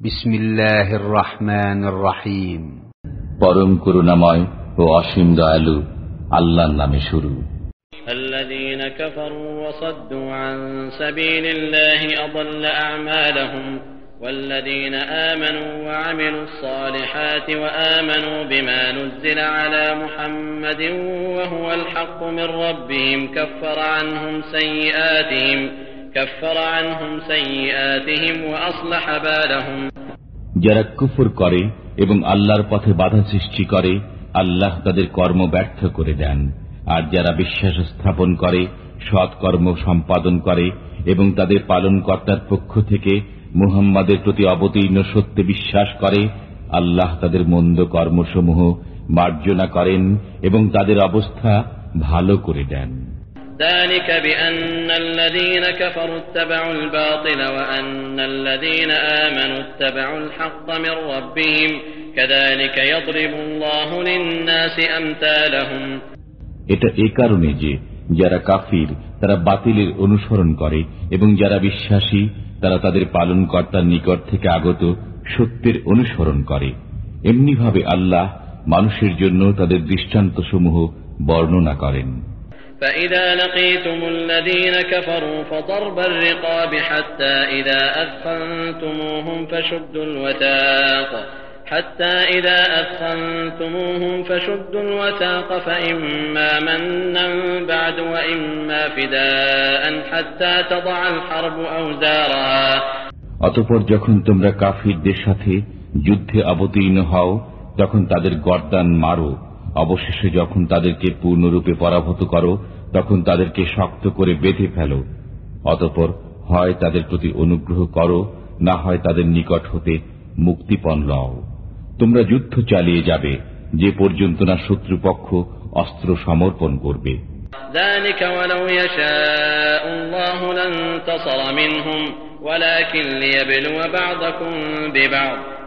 بسم الله الرحمن الرحيم পরম করুণাময় ও অসীম দয়ালু আল্লাহর নামে শুরু الذين كفروا وصدوا عن سبيل الله أضل أعمالهم والذين آمنوا وعملوا الصالحات وآمنوا بما نزل على محمد وهو الحق من ربهم كفر عنهم سيئاتهم যারা কুফর করে এবং আল্লাহর পথে বাধা সৃষ্টি করে, আল্লাহ তাদের কর্ম ব্যর্থ করে দেন। আর যারা বিশ্বাস স্থাপন করে, সৎকর্ম সম্পাদন করে এবং তাদের পালনকর্তার পক্ষ থেকে মুহাম্মাদের প্রতি অবতীর্ণ সত্যে বিশ্বাস করে, আল্লাহ তাদের মন্দ কর্মসমূহ মার্জনা করেন এবং তাদের অবস্থা ভালো করে দেন। ذلك بأن الذين كفروا اتبعوا الباطل وأن الذين آمنوا اتبعوا الحق من ربهم كذلك يضرب الله للناس أمثالهم এটা এ কারণে যে যারা কাফির তারা বাতিলের অনুসরণ করে এবং যারা বিশ্বাসী তারা তাদের পালনকর্তার নিকট থেকে আগত সত্যের অনুসরণ করে এমনিভাবে আল্লাহ মানুষের জন্য তাদের দৃষ্টান্তসমূহ বর্ণনা করেন فإذا لقيتم الذين كفروا فضرب الرقاب حتى إذا أثخنتموهم فشدوا الوثاق حتى إذا أثخنتموهم فشدوا الوثاق فإما منا بعد وإما فداء حتى تضع الحرب أوزارها অতপর যখন তোমরা কাফিরদের সাথে যুদ্ধে অবতীর্ণ হও তখন তাদের গর্দান মারো অবশেষে যখন তাদেরকে পূর্ণরূপে পরাভূত করো তখন তাদেরকে শক্ত করে বেঁধে ফেলো অতপর হয় তাদের প্রতি অনুগ্রহ করো না হয় তাদের নিকট হতে মুক্তিপণ লও তোমরা যুদ্ধ চালিয়ে যাবে যে পর্যন্ত না শত্রুপক্ষ অস্ত্র সমর্পণ করবে ذلك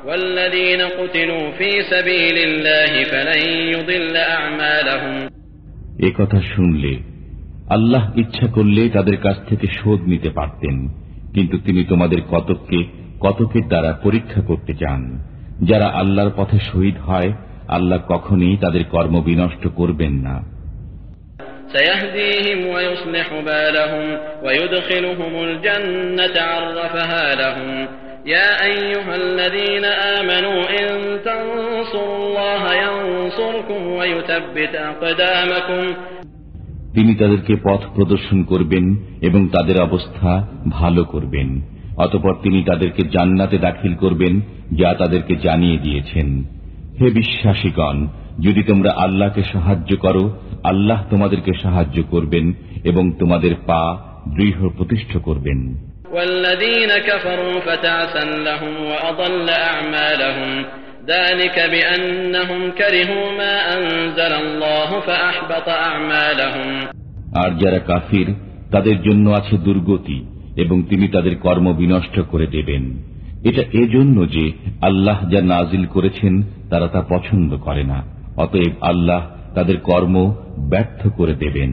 ولو يشاء الله لانتصر منهم ولكن ليبلو بعضكم ببعض والذين قتلوا في سبيل الله فلن يضل أعمالهم এ কথা শুনলে আল্লাহ ইচ্ছা করলে তাদের কাছ থেকে শোধ নিতে পারতেন কিন্তু তিনি তোমাদের কতককে কতকের দ্বারা পরীক্ষা করতে চান যারা আল্লাহর পথে শহীদ হয় আল্লাহ কখনই তাদের কর্ম বিনষ্ট করবেন না سيهديهم ويصلح بالهم ويدخلهم الجنة عرفها لهم يا أيها الذين آمنوا إن تنصروا الله ينصركم ويثبت أقدامكم তিনি তাদেরকে পথ প্রদর্শন করবেন এবং তাদের অবস্থা ভালো করবেন অতপর তিনি তাদেরকে জান্নাতে দাখিল করবেন যা তাদেরকে জানিয়ে দিয়েছেন হে বিশ্বাসীগণ যদি তোমরা আল্লাহকে সাহায্য করো আল্লাহ তোমাদেরকে সাহায্য করবেন এবং তোমাদের পা দৃঢ় প্রতিষ্ঠ করবেন والذين كفروا فتعسا لهم وأضل أعمالهم ذلك بأنهم كرهوا ما أنزل الله فأحبط أعمالهم আর যারা কাফির তাদের জন্য আছে দুর্গতি এবং তিনি তাদের কর্ম বিনষ্ট করে দেবেন এটা এজন্য যে আল্লাহ যা নাজিল করেছেন তারা তা পছন্দ করে না অতএব আল্লাহ তাদের কর্ম ব্যর্থ করে দেবেন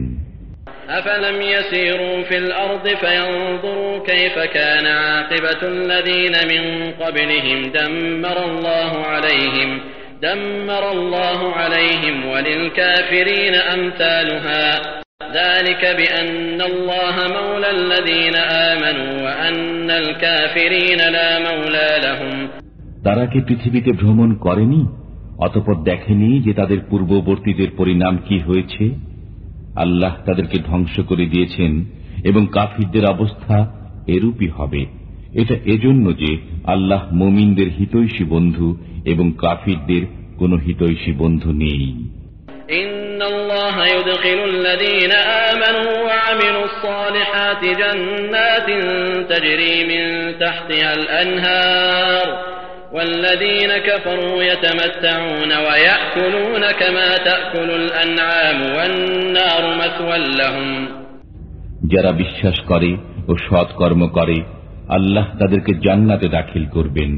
أفلم يسيروا في الأرض فينظروا كيف كان عاقبة الذين من قبلهم دمر الله عليهم دمر الله عليهم وللكافرين أمثالها ذلك بأن الله مولى الذين آمنوا وأن الكافرين لا مولى لهم তারা কি পৃথিবীতে ভ্রমণ করেনি অতপর দেখেনি যে তাদের পূর্ববর্তীদের পরিণাম কি হয়েছে আল্লাহ তাদেরকে ধ্বংস করে দিয়েছেন এবং কাফিরদের অবস্থা এরূপই হবে এটা এজন্য যে আল্লাহ মুমিনদের হিতৈষী বন্ধু এবং কাফিরদের কোন হিতৈষী বন্ধু নেই إن الله يدخل الذين آمنوا وعملوا الصالحات جنات تجري من تحتها الأنهار والذين كفروا يتمتعون ويأكلون كما تأكل الأنعام والنار مثوى لهم যারা বিশ্বাস করে ও সৎ কর্ম করে আল্লাহ তাদেরকে জান্নাতে দাখিল করবেন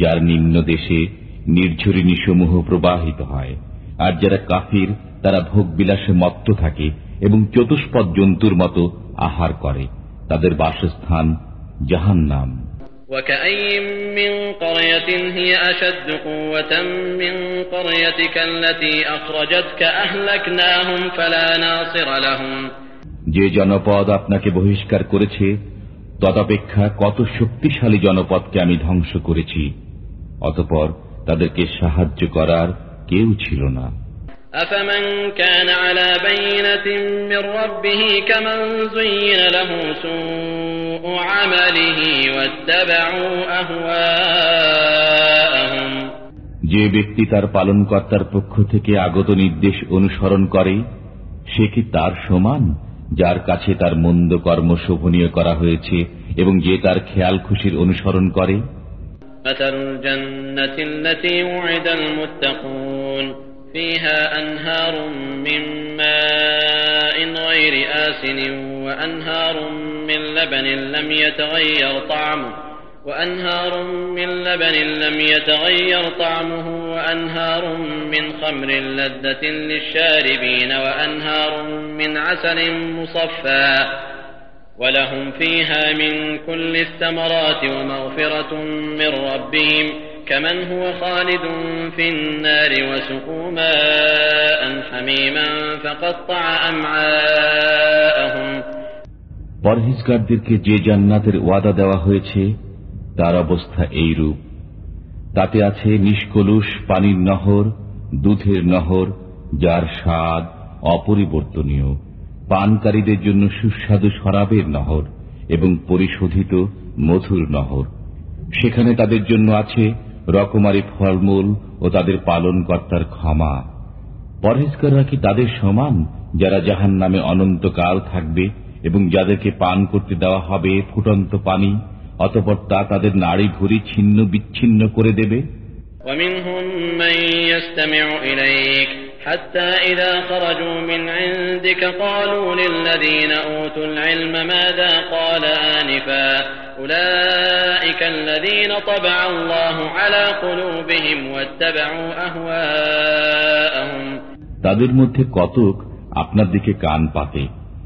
যার নিম্ন দেশে নির্ঝরিণী সমূহ প্রবাহিত হয় আর যারা কাফির তারা ভোগ বিলাসে মত্ত থাকে এবং চতুষ্পদ জন্তুর মতো আহার করে তাদের বাসস্থান জাহান্নাম وكأي من قرية قرية هي أشد قوة من قريتك التي أخرجتك أهلكناهم فلا ناصر لهم যে জনপদ আপনাকে বহিষ্কার করেছে তদপেক্ষা কত শক্তিশালী জনপদকে আমি ধ্বংস করেছি অতপর তাদেরকে সাহায্য করার কেউ ছিল না أفمن كان على بينة من ربه كمن زين له سوء عمله واتبعوا أهواءهم যে ব্যক্তি তার পালনকর্তার পক্ষ থেকে আগত নির্দেশ অনুসরণ করে সে কি তার সমান যার কাছে তার মন্দ কর্ম শোভনীয় করা হয়েছে এবং যে তার খেয়াল খুশির অনুসরণ করে فيها أنهار من ماء غير آسن وأنهار من لبن لم يتغير طعمه وأنهار من لبن لم يتغير طعمه وأنهار من خمر لذة للشاربين وأنهار من عسل مصفى ولهم فيها من كل الثمرات ومغفرة من ربهم كمن هو خالد في النار وسقوا ماء حميما فقطع أمعاءهم পরহেজগারদেরকে যে জান্নাতের ওয়াদা দেওয়া হয়েছে তার অবস্থা এইরূপ তাতে আছে নিষ্কলুষ পানির নহর দুধের নহর যার স্বাদ অপরিবর্তনীয় পানকারীদের জন্য সুস্বাদু শরাবের নহর এবং পরিশোধিত মধুর নহর সেখানে তাদের জন্য আছে রকমারি ফলমূল ও তাদের পালনকর্তার ক্ষমা পরহেজকাররা কি তাদের সমান যারা জাহান নামে অনন্তকাল থাকবে এবং যাদেরকে পান করতে দেওয়া হবে ফুটন্ত পানি অতপর তা তাদের নাড়ি ঘুরি ছিন্ন বিচ্ছিন্ন করে দেবে ومنهم من يستمع إليك حتى إذا خرجوا من عندك قالوا للذين أوتوا العلم ماذا قال آنفا أولئك الذين طبع الله على قلوبهم واتبعوا أهواءهم তাদের মধ্যে কতক আপনার দিকে কান পাতে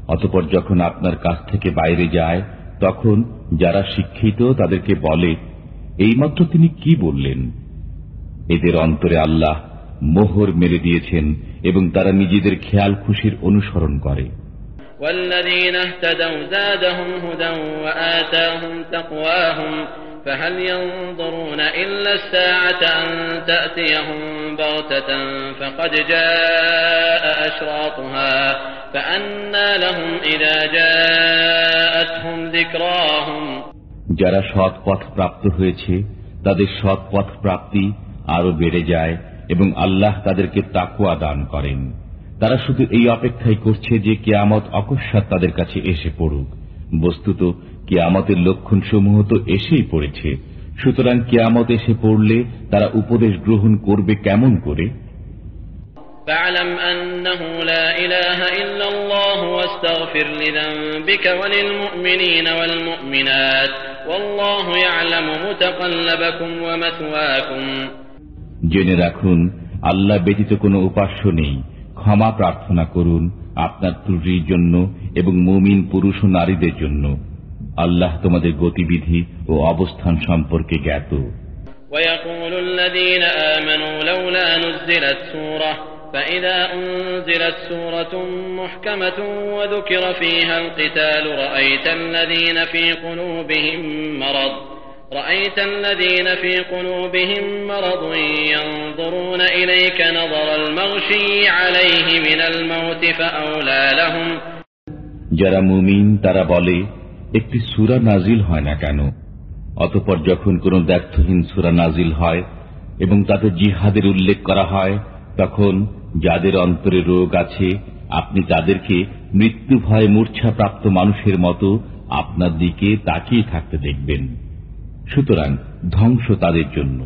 অতপর যখন আপনার কাছ থেকে বাইরে যায় তখন যারা শিক্ষিত তাদেরকে বলে এইমাত্র তিনি কি বললেন এদের অন্তরে আল্লাহ মোহর মেরে দিয়েছেন এবং তারা নিজেদের খেয়াল খুশির অনুসরণ করে والذين اهتدوا زادهم هدى وآتاهم تقواهم فهل ينظرون إلا الساعة أن تأتيهم بغتة فقد جاء أشراطها فأنى لهم إذا جاءتهم ذكراهم যারা সৎ পথ প্রাপ্ত হয়েছে তাদের সৎ পথ প্রাপ্তি আরো বেড়ে যায় এবং আল্লাহ তাদেরকে তাকুয়া দান করেন তারা শুধু এই অপেক্ষাই করছে যে কেয়ামত অকস্মাৎ তাদের কাছে এসে পড়ুক বস্তুত কেয়ামতের লক্ষণসমূহ তো এসেই পড়েছে সুতরাং কেয়ামত এসে পড়লে তারা উপদেশ গ্রহণ করবে কেমন করে فاعلم أنه لا إله إلا الله واستغفر لذنبك وللمؤمنين والمؤمنات والله يعلم متقلبكم ومثواكم জেনে রাখুন আল্লাহ ব্যতীত কোনো উপাস্য নেই ক্ষমা প্রার্থনা করুন আপনার ত্রুটির জন্য এবং মুমিন পুরুষ ও নারীদের জন্য আল্লাহ তোমাদের গতিবিধি ও অবস্থান সম্পর্কে জ্ঞাত ويقول الذين آمنوا لولا نزلت سورة فإذا أنزلت سورة محكمة وذكر فيها القتال رأيت الذين في قلوبهم مرض رأيت الذين في قلوبهم مرض ينظرون إليك نظر المغشي عليه من الموت فأولى لهم যারা মুমিন তারা বলে একটি সুরা নাজিল হয় না কেন অতপর যখন কোন ব্যর্থহীন সুরা নাজিল হয় এবং তাতে জিহাদের উল্লেখ করা হয় তখন যাদের অন্তরে রোগ আছে আপনি তাদেরকে মৃত্যু ভয় মূর্ছাপ্রাপ্ত মানুষের মতো আপনার দিকে তাকিয়ে থাকতে দেখবেন সুতরাং ধ্বংস তাদের জন্য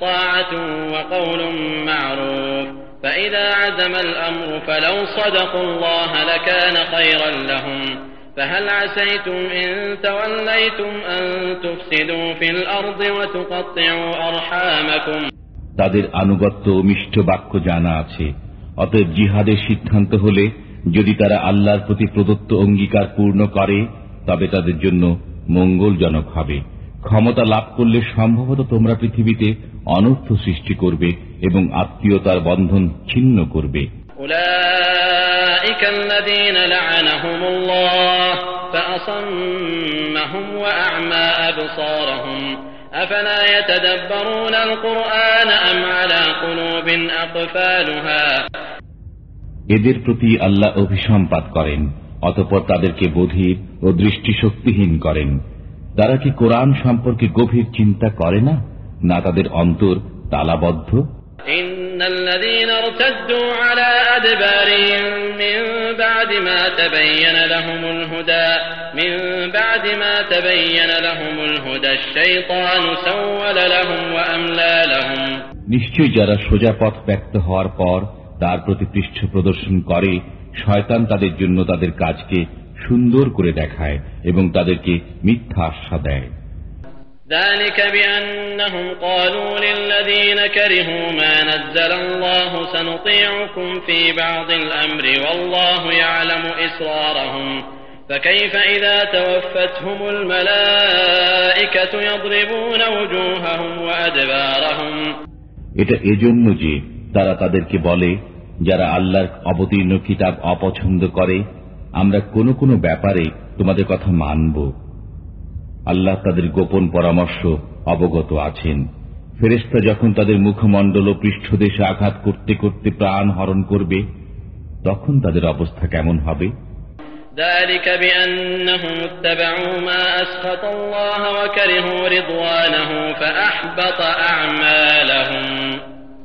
طاعة وقول معروف فإذا عزم الأمر فلو صدقوا الله لكان خيرا لهم فهل عسيتم إن توليتم أن تفسدوا في الأرض وتقطعوا أرحامكم তাদের আনুগত্য ও মিষ্ট বাক্য জানা আছে অতএব জিহাদের সিদ্ধান্ত হলে যদি তারা আল্লাহর প্রতি প্রদত্ত অঙ্গীকার পূর্ণ করে তবে তাদের জন্য মঙ্গলজনক হবে ক্ষমতা লাভ করলে সম্ভবত তোমরা পৃথিবীতে অনর্থ সৃষ্টি করবে এবং আত্মীয়তার বন্ধন ছিন্ন করবে। এদের প্রতি আল্লাহ অভিসম্পাত করেন অতপর তাদেরকে বধির ও দৃষ্টিশক্তিহীন করেন। তারা কি কোরআন সম্পর্কে গভীর চিন্তা করে না? না তাদের অন্তর তালাবদ্ধ? নিশ্চয়ই যারা সোজা পথ ব্যক্ত হওয়ার পর তার প্রতি পৃষ্ঠ প্রদর্শন করে শয়তান তাদের জন্য তাদের কাজকে সুন্দর করে দেখায় এবং তাদেরকে মিথ্যা আশ্বা দেয় ذلك بأنهم قالوا للذين كرهوا ما نزل الله سنطيعكم في بعض الأمر والله يعلم إسرارهم فكيف إذا توفتهم الملائكة يضربون وجوههم وأدبارهم এটা এজন্য যে তারা তাদেরকে বলে যারা আল্লাহর অবতীর্ণ কিতাব অপছন্দ করে আমরা কোনো কোনো ব্যাপারে তোমাদের কথা মানব আল্লাহ তাদের গোপন পরামর্শ অবগত আছেন ফেরেস্তা যখন তাদের মুখমণ্ডল ও পৃষ্ঠদেশে আঘাত করতে করতে প্রাণ হরণ করবে তখন তাদের অবস্থা কেমন হবে ذلك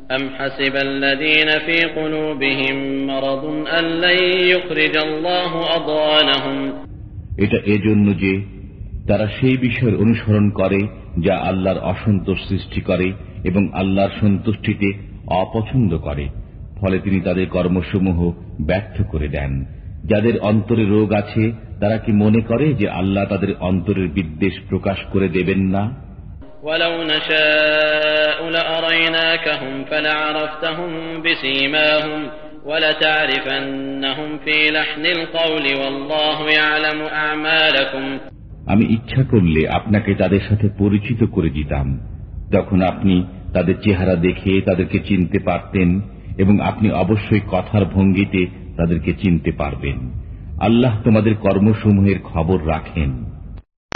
بأنهم اتبعوا ما أسخط الله وكرهوا رضوانه فأحبط أعمالهم أم حسب الذين في قلوبهم مرض أن لن يخرج الله أضغانهم এটা এজন্য যে তারা সেই বিষয়ের অনুসরণ করে যা আল্লাহর অসন্তোষ সৃষ্টি করে এবং আল্লাহর সন্তুষ্টিতে অপছন্দ করে ফলে তিনি তাদের কর্মসমূহ ব্যর্থ করে দেন যাদের অন্তরে রোগ আছে তারা কি মনে করে যে আল্লাহ তাদের অন্তরের বিদ্বেষ প্রকাশ করে দেবেন না ولو نشاء لأريناكهم فلعرفتهم بسيماهم ولتعرفنهم في لحن القول والله يعلم أعمالكم আমি ইচ্ছা করলে আপনাকে তাদের সাথে পরিচিত করে দিতাম তখন আপনি তাদের চেহারা দেখে তাদেরকে চিনতে পারতেন এবং আপনি অবশ্যই কথার ভঙ্গিতে তাদেরকে চিনতে পারবেন আল্লাহ তোমাদের কর্মসমূহের খবর রাখেন